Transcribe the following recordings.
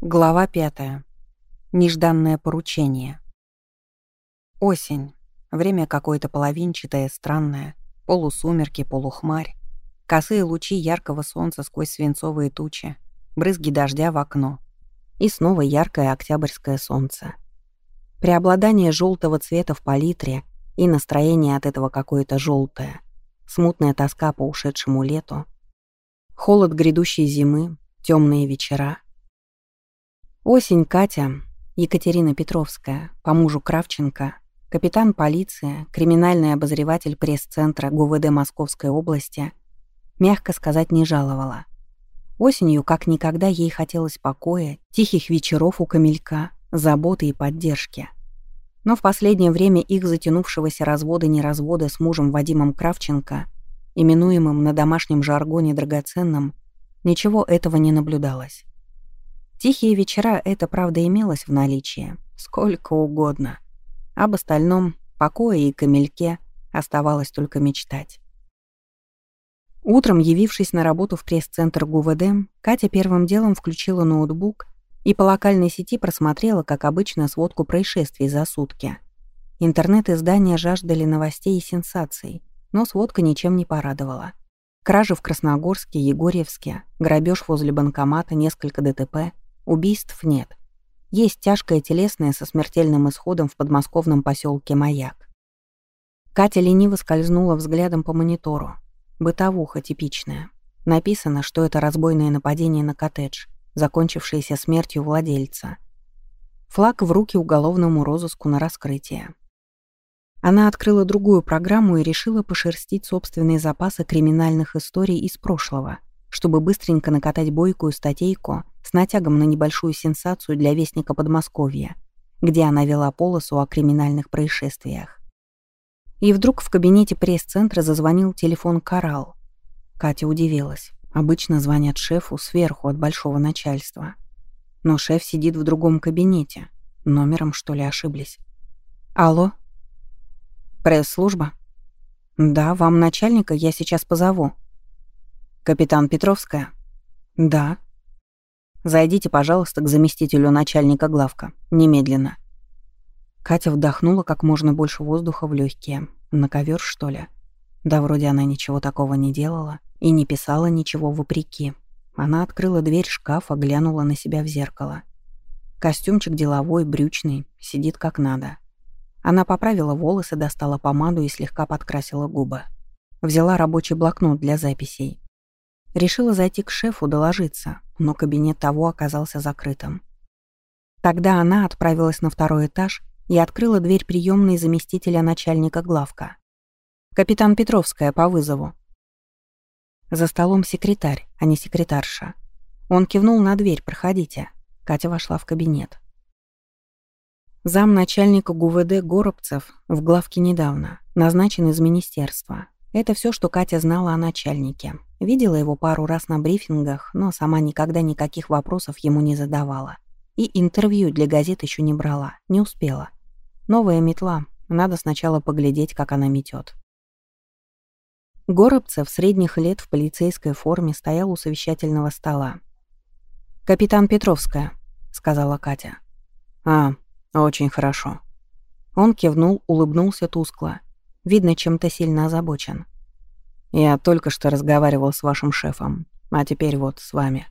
Глава пятая. Нежданное поручение. Осень. Время какое-то половинчатое, странное. Полусумерки, полухмарь. Косые лучи яркого солнца сквозь свинцовые тучи. Брызги дождя в окно. И снова яркое октябрьское солнце. Преобладание желтого цвета в палитре и настроение от этого какое-то желтое. Смутная тоска по ушедшему лету. Холод грядущей зимы, темные вечера. Осень Катя, Екатерина Петровская, по мужу Кравченко, капитан полиции, криминальный обозреватель пресс-центра ГУВД Московской области, мягко сказать, не жаловала. Осенью, как никогда, ей хотелось покоя, тихих вечеров у камелька, заботы и поддержки. Но в последнее время их затянувшегося развода-неразвода с мужем Вадимом Кравченко, именуемым на домашнем жаргоне драгоценным, ничего этого не наблюдалось. Тихие вечера это, правда, имелось в наличии, сколько угодно. Об остальном, покое и камельке, оставалось только мечтать. Утром, явившись на работу в пресс-центр ГУВД, Катя первым делом включила ноутбук и по локальной сети просмотрела, как обычно, сводку происшествий за сутки. Интернет-издания жаждали новостей и сенсаций, но сводка ничем не порадовала. Кражи в Красногорске, Егорьевске, грабеж возле банкомата, несколько ДТП, убийств нет. Есть тяжкое телесное со смертельным исходом в подмосковном поселке Маяк. Катя лениво скользнула взглядом по монитору. Бытовуха типичная. Написано, что это разбойное нападение на коттедж закончившееся смертью владельца. Флаг в руки уголовному розыску на раскрытие. Она открыла другую программу и решила пошерстить собственные запасы криминальных историй из прошлого, чтобы быстренько накатать бойкую статейку с натягом на небольшую сенсацию для Вестника Подмосковья, где она вела полосу о криминальных происшествиях. И вдруг в кабинете пресс-центра зазвонил телефон «Коралл». Катя удивилась. Обычно звонят шефу сверху от большого начальства. Но шеф сидит в другом кабинете. Номером, что ли, ошиблись? Алло? Пресс-служба? Да, вам начальника я сейчас позову. Капитан Петровская? Да. Зайдите, пожалуйста, к заместителю начальника главка. Немедленно. Катя вдохнула как можно больше воздуха в легкие. На ковер, что ли? Да вроде она ничего такого не делала и не писала ничего вопреки. Она открыла дверь шкафа, глянула на себя в зеркало. Костюмчик деловой, брючный, сидит как надо. Она поправила волосы, достала помаду и слегка подкрасила губы. Взяла рабочий блокнот для записей. Решила зайти к шефу, доложиться, но кабинет того оказался закрытым. Тогда она отправилась на второй этаж и открыла дверь приемной заместителя начальника главка. «Капитан Петровская по вызову», за столом секретарь, а не секретарша. Он кивнул на дверь «Проходите». Катя вошла в кабинет. Зам начальника ГУВД Горобцев в главке недавно, назначен из министерства. Это все, что Катя знала о начальнике. Видела его пару раз на брифингах, но сама никогда никаких вопросов ему не задавала. И интервью для газет еще не брала, не успела. Новая метла, надо сначала поглядеть, как она метет. Горобцев средних лет в полицейской форме стоял у совещательного стола. «Капитан Петровская», — сказала Катя. «А, очень хорошо». Он кивнул, улыбнулся тускло. Видно, чем-то сильно озабочен. «Я только что разговаривал с вашим шефом, а теперь вот с вами.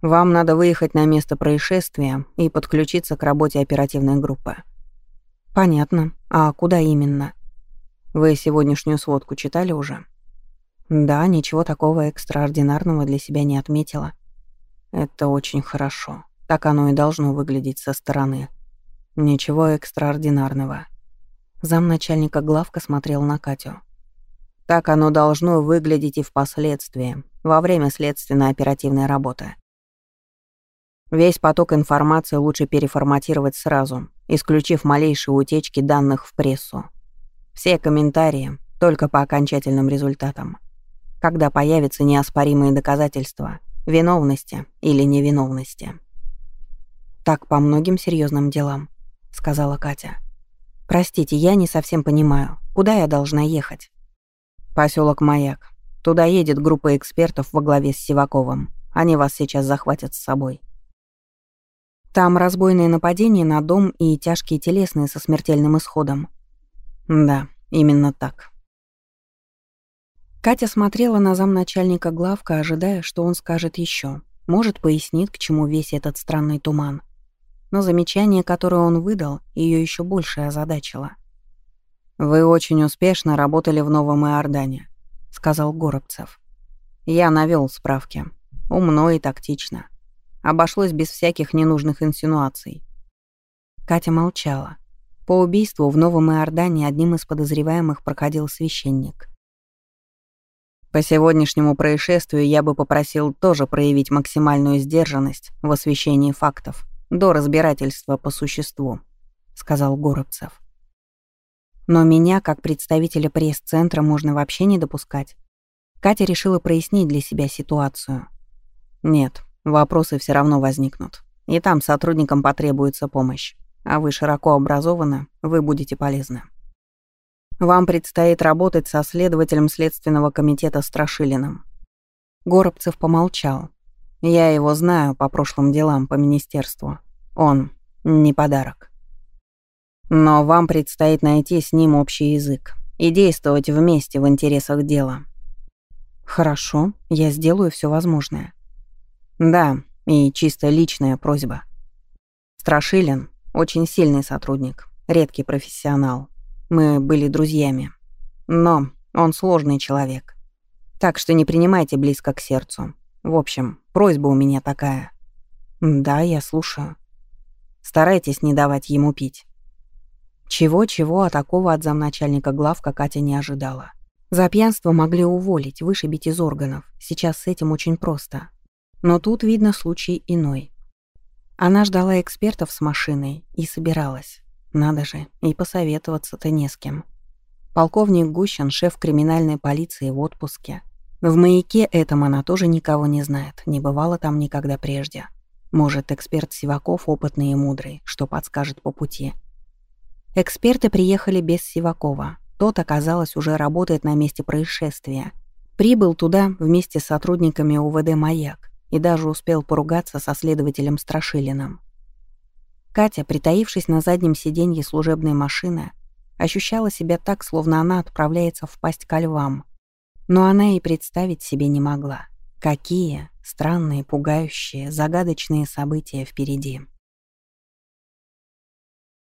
Вам надо выехать на место происшествия и подключиться к работе оперативной группы». «Понятно. А куда именно?» Вы сегодняшнюю сводку читали уже? Да, ничего такого экстраординарного для себя не отметила. Это очень хорошо. Так оно и должно выглядеть со стороны. Ничего экстраординарного. Замначальника главка смотрел на Катю. Так оно должно выглядеть и впоследствии, во время следственно-оперативной работы. Весь поток информации лучше переформатировать сразу, исключив малейшие утечки данных в прессу. Все комментарии только по окончательным результатам. Когда появятся неоспоримые доказательства виновности или невиновности. «Так по многим серьезным делам», — сказала Катя. «Простите, я не совсем понимаю, куда я должна ехать?» Поселок Маяк. Туда едет группа экспертов во главе с Сиваковым. Они вас сейчас захватят с собой». Там разбойные нападения на дом и тяжкие телесные со смертельным исходом. Да, именно так. Катя смотрела на замначальника главка, ожидая, что он скажет еще. Может, пояснит, к чему весь этот странный туман. Но замечание, которое он выдал, ее еще больше озадачило. «Вы очень успешно работали в Новом Иордане», — сказал Горобцев. «Я навел справки. Умно и тактично. Обошлось без всяких ненужных инсинуаций». Катя молчала. По убийству в Новом Иордане одним из подозреваемых проходил священник. По сегодняшнему происшествию я бы попросил тоже проявить максимальную сдержанность в освещении фактов до разбирательства по существу», — сказал Горобцев. «Но меня, как представителя пресс-центра, можно вообще не допускать». Катя решила прояснить для себя ситуацию. «Нет, вопросы все равно возникнут. И там сотрудникам потребуется помощь. А вы широко образованы, вы будете полезны». Вам предстоит работать со следователем Следственного комитета Страшилиным». Горобцев помолчал. «Я его знаю по прошлым делам по министерству. Он не подарок. Но вам предстоит найти с ним общий язык и действовать вместе в интересах дела». «Хорошо, я сделаю все возможное». «Да, и чисто личная просьба. Страшилин — очень сильный сотрудник, редкий профессионал. Мы были друзьями. Но он сложный человек. Так что не принимайте близко к сердцу. В общем, просьба у меня такая. Да, я слушаю. Старайтесь не давать ему пить. Чего-чего, а такого от замначальника главка Катя не ожидала. За пьянство могли уволить, вышибить из органов. Сейчас с этим очень просто. Но тут, видно, случай иной. Она ждала экспертов с машиной и собиралась. Надо же, и посоветоваться-то не с кем. Полковник Гущин, шеф криминальной полиции в отпуске. В маяке этом она тоже никого не знает, не бывало там никогда прежде. Может, эксперт Сиваков опытный и мудрый, что подскажет по пути. Эксперты приехали без Сивакова. Тот, оказалось, уже работает на месте происшествия. Прибыл туда вместе с сотрудниками УВД «Маяк» и даже успел поругаться со следователем Страшилиным. Катя, притаившись на заднем сиденье служебной машины, ощущала себя так, словно она отправляется в пасть ко львам. Но она и представить себе не могла, какие странные, пугающие, загадочные события впереди.